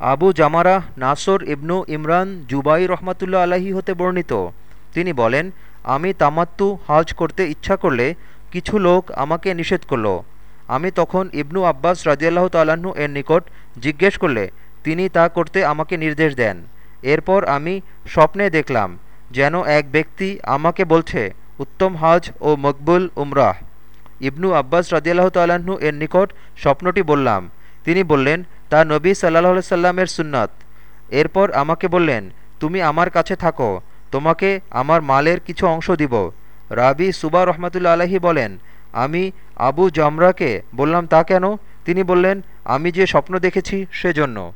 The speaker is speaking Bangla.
আবু জামারাহ নাসর ইবনু ইমরান, জুবাই রহমাতুল্লা আলাহি হতে বর্ণিত। তিনি বলেন, আমি তামাত্তু হজ করতে ইচ্ছা করলে কিছু লোক আমাকে নিষেধ করল। আমি তখন ইবনু আব্বাস রাজিয়াল্লাহ তাল্লাহ্ন এর নিকট জিজ্ঞেস করলে, তিনি তা করতে আমাকে নির্দেশ দেন। এরপর আমি স্বপ্নে দেখলাম যেন এক ব্যক্তি আমাকে বলছে, উত্তম হজ ও মকবুল উমরাহ। ইবনু আব্বাস রাজিয়াল্লাহ তাল্লাহ্ন এর নিকট স্বপ্নটি বললাম। তিনি বললেন তা নবী সাল্লাহ সাল্লামের সুন্নাত। এরপর আমাকে বললেন, তুমি আমার কাছে থাকো, তোমাকে আমার মালের কিছু অংশ দিব। রাবি সুবা রহমতুল্লা আলহি বলেন, আমি আবু জামরাকে বললাম তা কেন? তিনি বললেন, আমি যে স্বপ্ন দেখেছি সেজন্য।